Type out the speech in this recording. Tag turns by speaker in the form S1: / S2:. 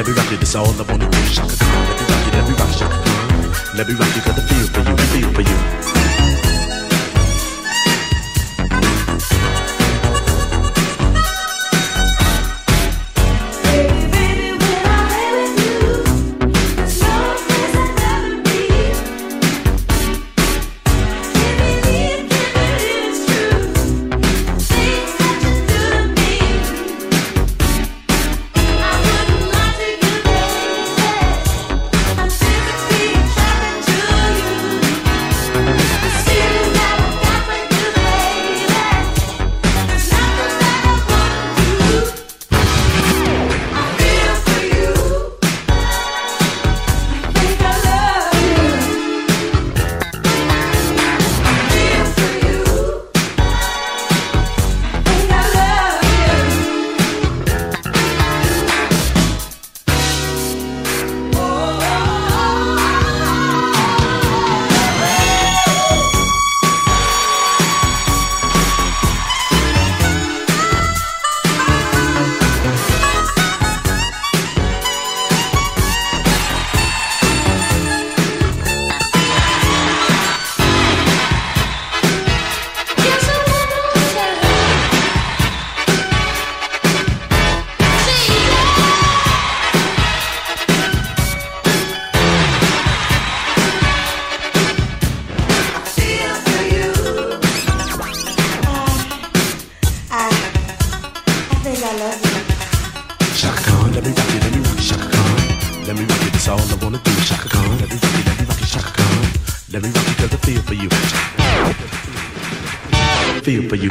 S1: Let me rock it, that's all I wanna do. Chaka let me rock it, let me rock Chaka Let me rock it, got the feel for you, feel Khan, let me rock it, let me rock it, Chaka. Let me rock it, that's all I wanna do. Chaka let me rock it, let me rock it, Chaka. Let me rock it, I feel for you. Feel for you.